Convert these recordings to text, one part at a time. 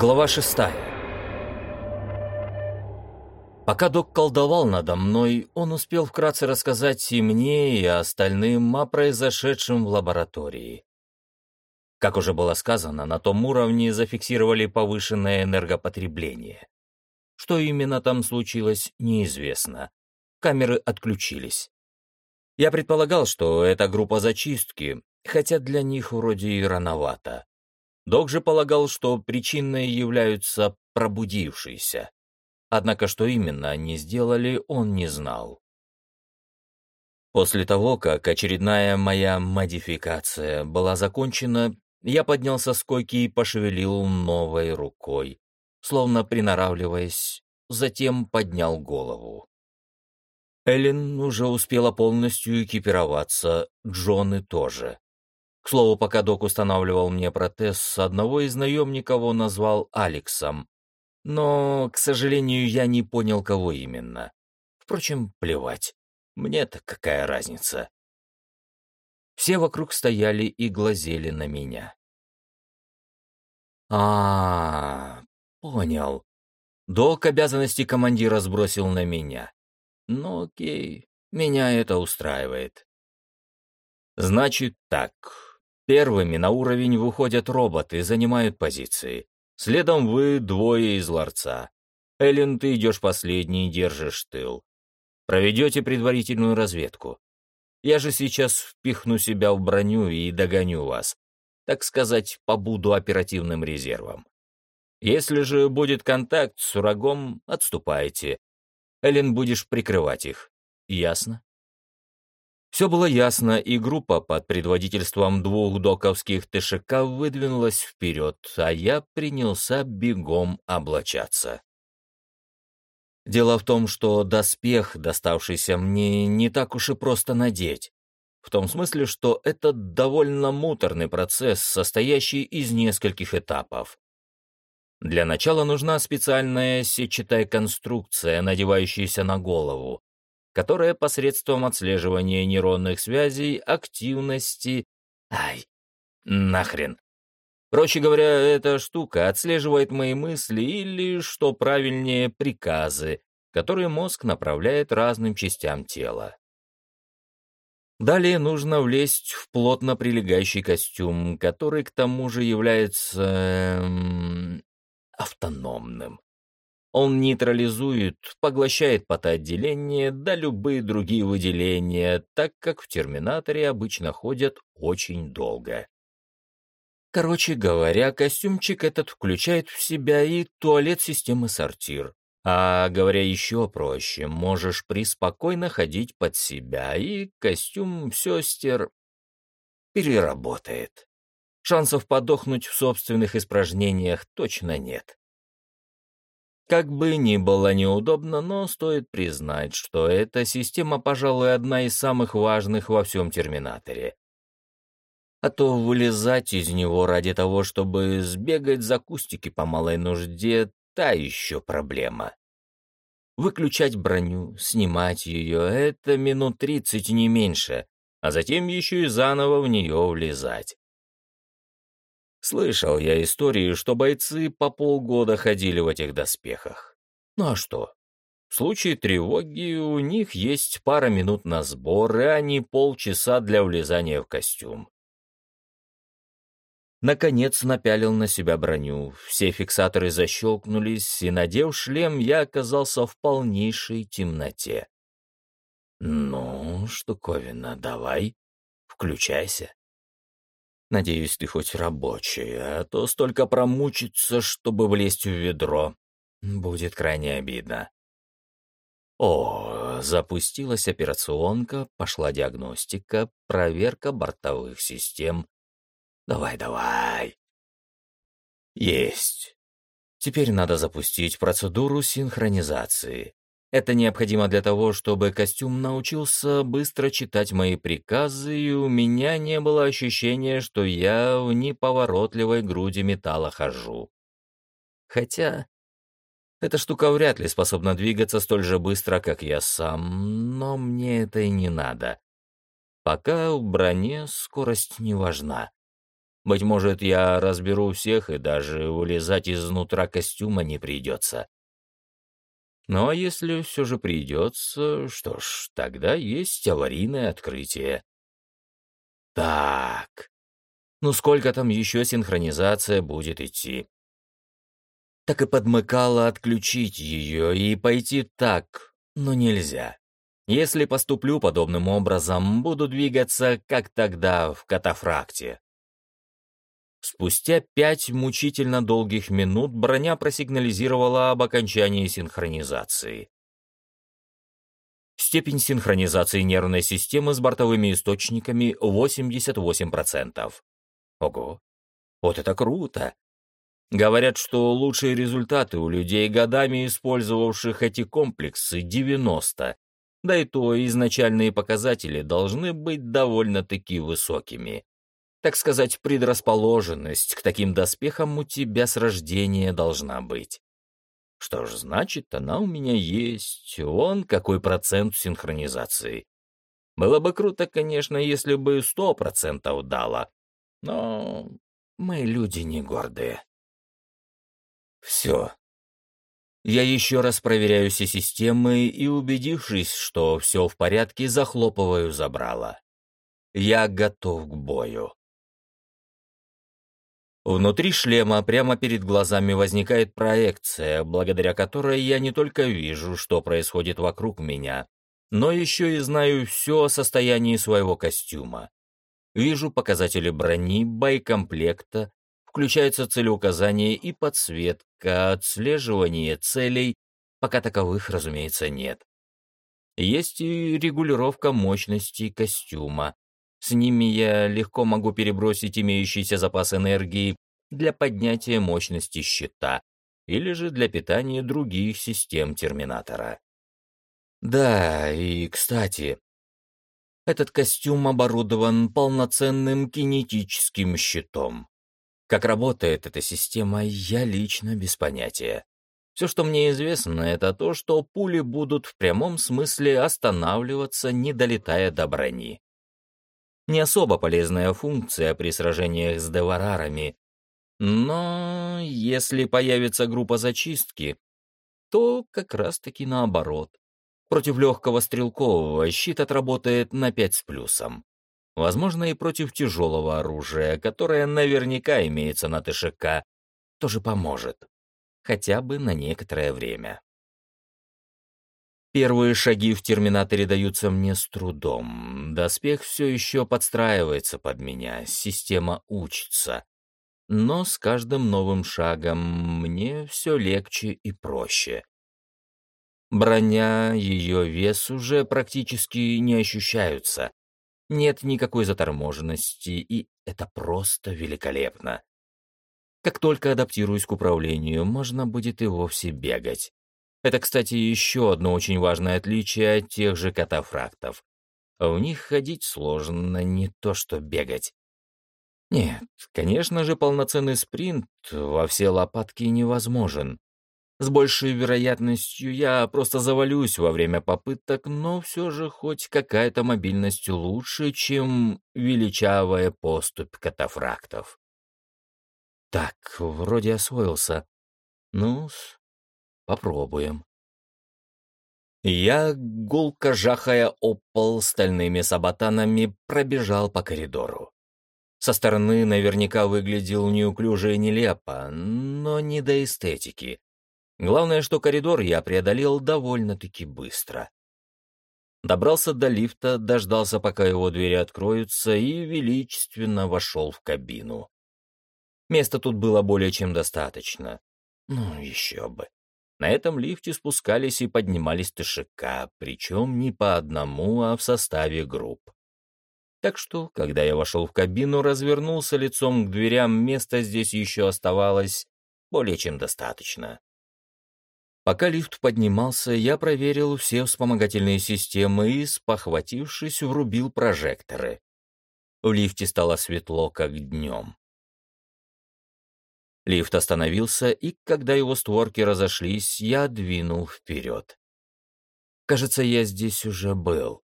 Глава шестая. Пока док колдовал надо мной, он успел вкратце рассказать и мне, и остальным о произошедшем в лаборатории. Как уже было сказано, на том уровне зафиксировали повышенное энергопотребление. Что именно там случилось, неизвестно. Камеры отключились. Я предполагал, что это группа зачистки, хотя для них вроде и рановато. Док же полагал, что причиной являются пробудившиеся. Однако что именно они сделали, он не знал. После того, как очередная моя модификация была закончена, я поднялся с койки и пошевелил новой рукой, словно приноравливаясь, затем поднял голову. Эллен уже успела полностью экипироваться, Джоны тоже. К слову, пока док устанавливал мне протез, одного из наемников он назвал Алексом. Но, к сожалению, я не понял, кого именно. Впрочем, плевать. Мне-то какая разница. Все вокруг стояли и глазели на меня. а, -а, -а понял. Док обязанности командира сбросил на меня. Ну окей, меня это устраивает. Значит так, Первыми на уровень выходят роботы, занимают позиции. Следом вы двое из ларца. Эллен, ты идешь последний, держишь тыл. Проведете предварительную разведку. Я же сейчас впихну себя в броню и догоню вас. Так сказать, побуду оперативным резервом. Если же будет контакт с врагом, отступайте. Эллен, будешь прикрывать их. Ясно? Все было ясно, и группа под предводительством двух доковских ТШК выдвинулась вперед, а я принялся бегом облачаться. Дело в том, что доспех, доставшийся мне, не так уж и просто надеть. В том смысле, что это довольно муторный процесс, состоящий из нескольких этапов. Для начала нужна специальная сетчатая конструкция, надевающаяся на голову, которая посредством отслеживания нейронных связей, активности... Ай, нахрен. Проще говоря, эта штука отслеживает мои мысли или, что правильнее, приказы, которые мозг направляет разным частям тела. Далее нужно влезть в плотно прилегающий костюм, который к тому же является эм, автономным. Он нейтрализует, поглощает потоотделение, да любые другие выделения, так как в терминаторе обычно ходят очень долго. Короче говоря, костюмчик этот включает в себя и туалет системы сортир. А говоря еще проще, можешь приспокойно ходить под себя, и костюм сестер переработает. Шансов подохнуть в собственных испражнениях точно нет. Как бы ни было неудобно, но стоит признать, что эта система, пожалуй, одна из самых важных во всем терминаторе. А то вылезать из него ради того, чтобы сбегать за кустики по малой нужде, та еще проблема. Выключать броню, снимать ее — это минут тридцать не меньше, а затем еще и заново в нее влезать. Слышал я истории, что бойцы по полгода ходили в этих доспехах. Ну а что? В случае тревоги у них есть пара минут на сбор, и они полчаса для влезания в костюм. Наконец напялил на себя броню, все фиксаторы защелкнулись, и, надев шлем, я оказался в полнейшей темноте. «Ну, штуковина, давай, включайся». Надеюсь, ты хоть рабочий, а то столько промучиться, чтобы влезть в ведро. Будет крайне обидно. О, запустилась операционка, пошла диагностика, проверка бортовых систем. Давай, давай. Есть. Теперь надо запустить процедуру синхронизации. Это необходимо для того, чтобы костюм научился быстро читать мои приказы, и у меня не было ощущения, что я в неповоротливой груди металла хожу. Хотя эта штука вряд ли способна двигаться столь же быстро, как я сам, но мне это и не надо. Пока в броне скорость не важна. Быть может, я разберу всех, и даже вылезать изнутра костюма не придется. А если все же придется, что ж, тогда есть аварийное открытие. Так, ну сколько там еще синхронизация будет идти? Так и подмыкало отключить ее и пойти так, но нельзя. Если поступлю подобным образом, буду двигаться, как тогда в катафракте. Спустя пять мучительно долгих минут броня просигнализировала об окончании синхронизации. Степень синхронизации нервной системы с бортовыми источниками 88%. Ого, вот это круто! Говорят, что лучшие результаты у людей, годами использовавших эти комплексы, 90, да и то изначальные показатели должны быть довольно-таки высокими. Так сказать, предрасположенность к таким доспехам у тебя с рождения должна быть. Что ж, значит, она у меня есть. Он какой процент синхронизации. Было бы круто, конечно, если бы сто процентов дала. Но мы люди не гордые. Все. Я еще раз проверяю все системы и, убедившись, что все в порядке, захлопываю забрало. Я готов к бою. Внутри шлема прямо перед глазами возникает проекция, благодаря которой я не только вижу, что происходит вокруг меня, но еще и знаю все о состоянии своего костюма. Вижу показатели брони, боекомплекта, включается целеуказание и подсветка, отслеживание целей, пока таковых, разумеется, нет. Есть и регулировка мощности костюма, с ними я легко могу перебросить имеющийся запас энергии для поднятия мощности щита или же для питания других систем терминатора. Да, и, кстати, этот костюм оборудован полноценным кинетическим щитом. Как работает эта система, я лично без понятия. Все, что мне известно, это то, что пули будут в прямом смысле останавливаться, не долетая до брони не особо полезная функция при сражениях с деварарами. Но если появится группа зачистки, то как раз-таки наоборот. Против легкого стрелкового щит отработает на 5 с плюсом. Возможно, и против тяжелого оружия, которое наверняка имеется на ТШК, тоже поможет. Хотя бы на некоторое время. Первые шаги в терминаторе даются мне с трудом. Доспех все еще подстраивается под меня, система учится. Но с каждым новым шагом мне все легче и проще. Броня, ее вес уже практически не ощущаются. Нет никакой заторможенности, и это просто великолепно. Как только адаптируюсь к управлению, можно будет и вовсе бегать. Это, кстати, еще одно очень важное отличие от тех же катафрактов. В них ходить сложно, не то что бегать. Нет, конечно же, полноценный спринт во все лопатки невозможен. С большей вероятностью я просто завалюсь во время попыток, но все же хоть какая-то мобильность лучше, чем величавая поступь катафрактов. Так, вроде освоился. ну -с, Попробуем. Я, гулко жахая опол стальными саботанами, пробежал по коридору. Со стороны наверняка выглядел неуклюже и нелепо, но не до эстетики. Главное, что коридор я преодолел довольно-таки быстро. Добрался до лифта, дождался, пока его двери откроются, и величественно вошел в кабину. Места тут было более чем достаточно. Ну, еще бы. На этом лифте спускались и поднимались ТШК, причем не по одному, а в составе групп. Так что, когда я вошел в кабину, развернулся лицом к дверям, места здесь еще оставалось более чем достаточно. Пока лифт поднимался, я проверил все вспомогательные системы и, спохватившись, врубил прожекторы. В лифте стало светло, как днем. Лифт остановился, и когда его створки разошлись, я двинул вперед. Кажется, я здесь уже был.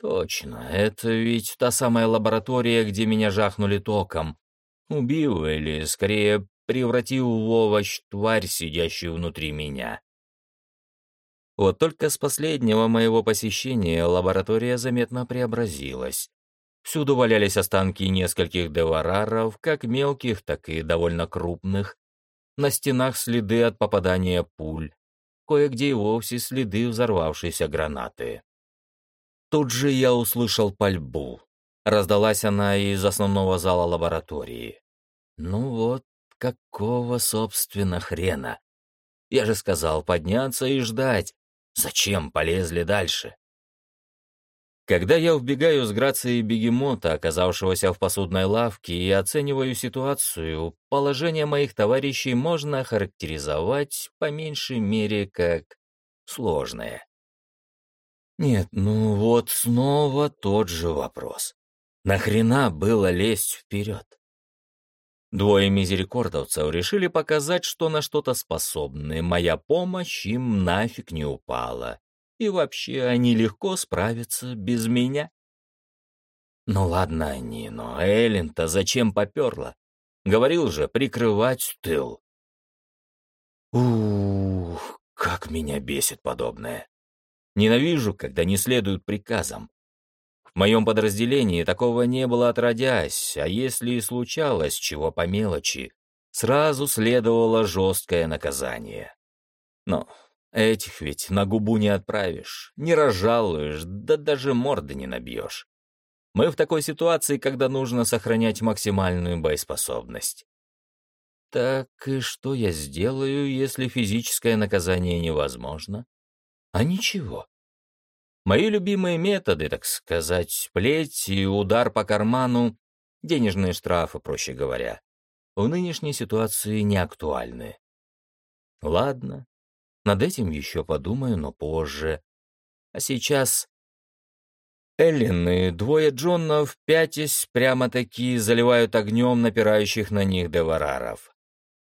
Точно, это ведь та самая лаборатория, где меня жахнули током. убил или, скорее, превратил в овощ тварь, сидящую внутри меня. Вот только с последнего моего посещения лаборатория заметно преобразилась. Всюду валялись останки нескольких девараров, как мелких, так и довольно крупных. На стенах следы от попадания пуль, кое-где и вовсе следы взорвавшейся гранаты. Тут же я услышал пальбу. Раздалась она из основного зала лаборатории. Ну вот, какого, собственно, хрена? Я же сказал подняться и ждать. Зачем полезли дальше? Когда я убегаю с грацией бегемота, оказавшегося в посудной лавке, и оцениваю ситуацию, положение моих товарищей можно характеризовать по меньшей мере как сложное. Нет, ну вот снова тот же вопрос. Нахрена было лезть вперед? Двое мизерикордовцев решили показать, что на что-то способны. Моя помощь им нафиг не упала. И вообще они легко справятся без меня. Ну ладно они, но Эллен-то зачем поперла? Говорил же, прикрывать тыл. Ух, как меня бесит подобное. Ненавижу, когда не следуют приказам. В моем подразделении такого не было отродясь, а если и случалось чего по мелочи, сразу следовало жесткое наказание. Но этих ведь на губу не отправишь, не разжалуешь, да даже морды не набьешь. Мы в такой ситуации, когда нужно сохранять максимальную боеспособность. Так и что я сделаю, если физическое наказание невозможно? А ничего. Мои любимые методы, так сказать, плеть и удар по карману, денежные штрафы, проще говоря, в нынешней ситуации не актуальны. Ладно, над этим еще подумаю, но позже. А сейчас... Эллен и двое Джонов, пятясь, прямо-таки заливают огнем напирающих на них девараров.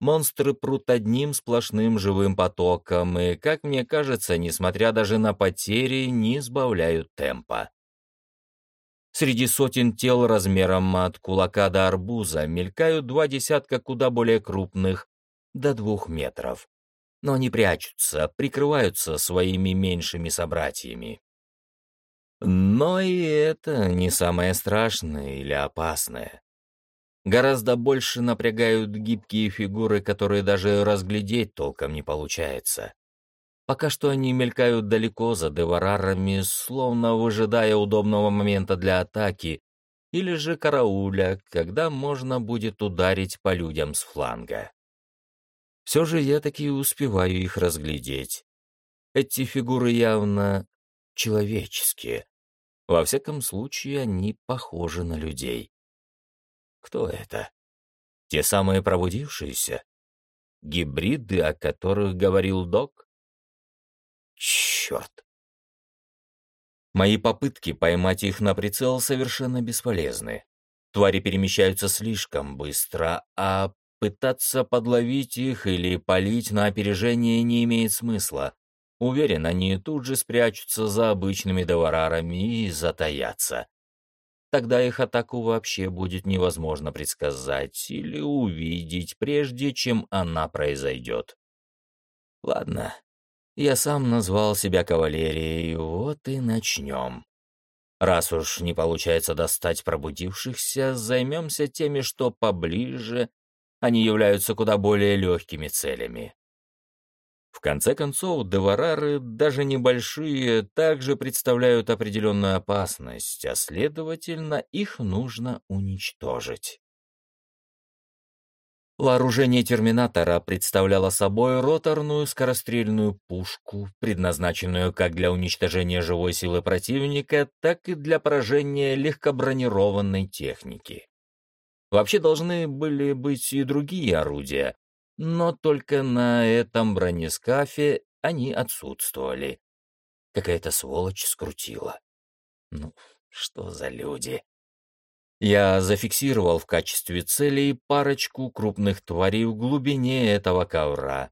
Монстры прут одним сплошным живым потоком и, как мне кажется, несмотря даже на потери, не сбавляют темпа. Среди сотен тел размером от кулака до арбуза мелькают два десятка куда более крупных, до двух метров. Но они прячутся, прикрываются своими меньшими собратьями. Но и это не самое страшное или опасное. Гораздо больше напрягают гибкие фигуры, которые даже разглядеть толком не получается. Пока что они мелькают далеко за деварарами, словно выжидая удобного момента для атаки, или же карауля, когда можно будет ударить по людям с фланга. Все же я таки успеваю их разглядеть. Эти фигуры явно человеческие. Во всяком случае, они похожи на людей. Кто это? Те самые пробудившиеся? Гибриды, о которых говорил док? Черт! Мои попытки поймать их на прицел совершенно бесполезны. Твари перемещаются слишком быстро, а пытаться подловить их или палить на опережение не имеет смысла. Уверен, они тут же спрячутся за обычными доварарами и затаятся. Тогда их атаку вообще будет невозможно предсказать или увидеть, прежде чем она произойдет. Ладно, я сам назвал себя кавалерией, вот и начнем. Раз уж не получается достать пробудившихся, займемся теми, что поближе, они являются куда более легкими целями. В конце концов, деварары, даже небольшие, также представляют определенную опасность, а следовательно, их нужно уничтожить. Вооружение терминатора представляло собой роторную скорострельную пушку, предназначенную как для уничтожения живой силы противника, так и для поражения легкобронированной техники. Вообще должны были быть и другие орудия, но только на этом бронескафе они отсутствовали. Какая-то сволочь скрутила. Ну, что за люди? Я зафиксировал в качестве целей парочку крупных тварей в глубине этого ковра.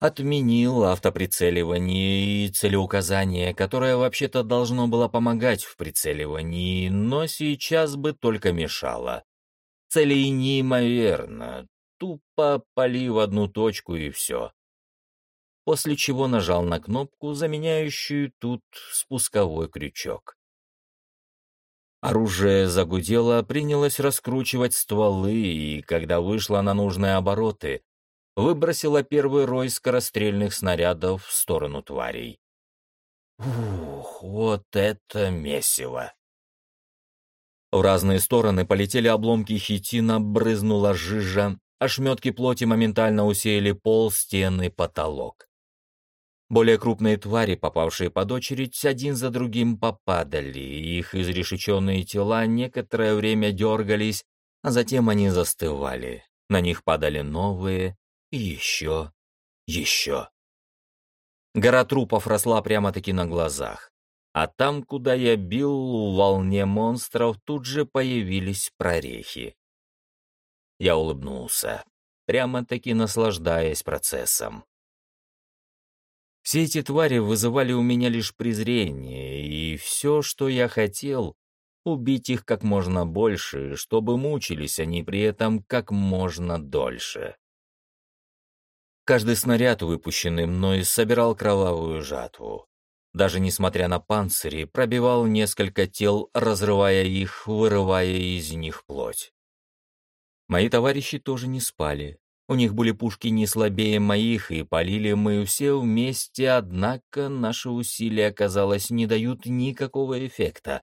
Отменил автоприцеливание и целеуказание, которое вообще-то должно было помогать в прицеливании, но сейчас бы только мешало. Целей неимоверно. Тупо пали в одну точку и все. После чего нажал на кнопку, заменяющую тут спусковой крючок. Оружие загудело, принялось раскручивать стволы, и, когда вышло на нужные обороты, выбросило первый рой скорострельных снарядов в сторону тварей. Ух, вот это месиво! В разные стороны полетели обломки хитина, брызнула жижа, ошметки плоти моментально усеяли пол, стены, потолок. Более крупные твари, попавшие под очередь, один за другим попадали, их изрешеченные тела некоторое время дергались, а затем они застывали. На них падали новые, и еще, еще. Гора трупов росла прямо-таки на глазах. А там, куда я бил, в волне монстров тут же появились прорехи. Я улыбнулся, прямо-таки наслаждаясь процессом. Все эти твари вызывали у меня лишь презрение, и все, что я хотел, убить их как можно больше, чтобы мучились они при этом как можно дольше. Каждый снаряд, выпущенный мной, собирал кровавую жатву. Даже несмотря на панцири, пробивал несколько тел, разрывая их, вырывая из них плоть. Мои товарищи тоже не спали, у них были пушки не слабее моих, и полили мы все вместе, однако наши усилия, казалось, не дают никакого эффекта.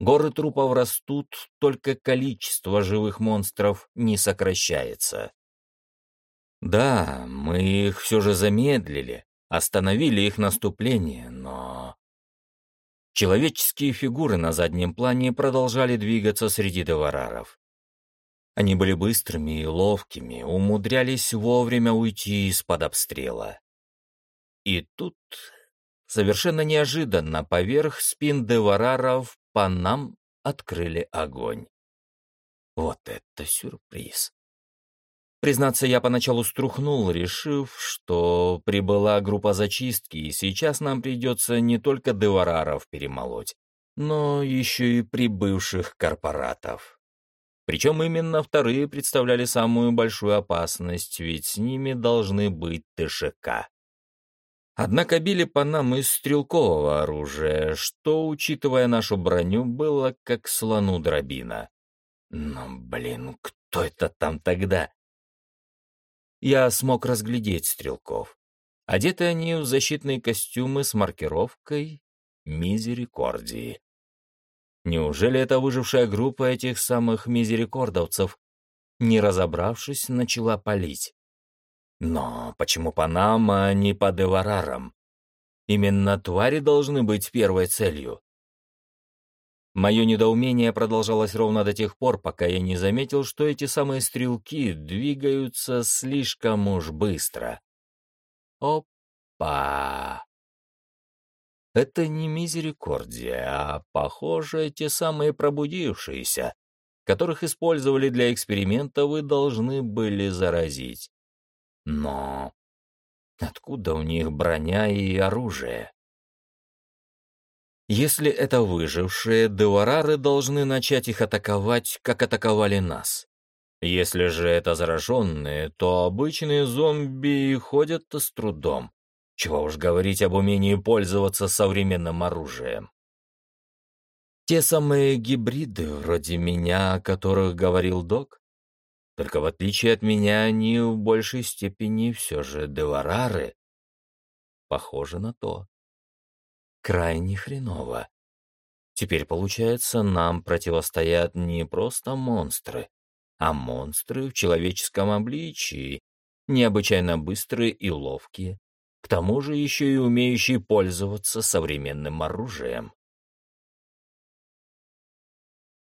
Горы трупов растут, только количество живых монстров не сокращается. Да, мы их все же замедлили, остановили их наступление, но... Человеческие фигуры на заднем плане продолжали двигаться среди довараров. Они были быстрыми и ловкими, умудрялись вовремя уйти из-под обстрела. И тут, совершенно неожиданно, поверх спин девараров по нам открыли огонь. Вот это сюрприз. Признаться, я поначалу струхнул, решив, что прибыла группа зачистки, и сейчас нам придется не только девараров перемолоть, но еще и прибывших корпоратов. Причем именно вторые представляли самую большую опасность, ведь с ними должны быть ТШК. Однако били по нам из стрелкового оружия, что, учитывая нашу броню, было как слону дробина. Но, блин, кто это там тогда? Я смог разглядеть стрелков. Одеты они в защитные костюмы с маркировкой «Мизерикордии». Неужели это выжившая группа этих самых мизерикордовцев, не разобравшись, начала палить? Но почему по нам, а не по деварарам? Именно твари должны быть первой целью. Мое недоумение продолжалось ровно до тех пор, пока я не заметил, что эти самые стрелки двигаются слишком уж быстро. Опа! Это не мизерикордия, а, похоже, те самые пробудившиеся, которых использовали для экспериментов и должны были заразить. Но откуда у них броня и оружие? Если это выжившие, деварары должны начать их атаковать, как атаковали нас. Если же это зараженные, то обычные зомби ходят с трудом. Чего уж говорить об умении пользоваться современным оружием. Те самые гибриды, вроде меня, о которых говорил док, только в отличие от меня, они в большей степени все же деварары. Похоже на то. Крайне хреново. Теперь, получается, нам противостоят не просто монстры, а монстры в человеческом обличии, необычайно быстрые и ловкие, к тому же еще и умеющий пользоваться современным оружием.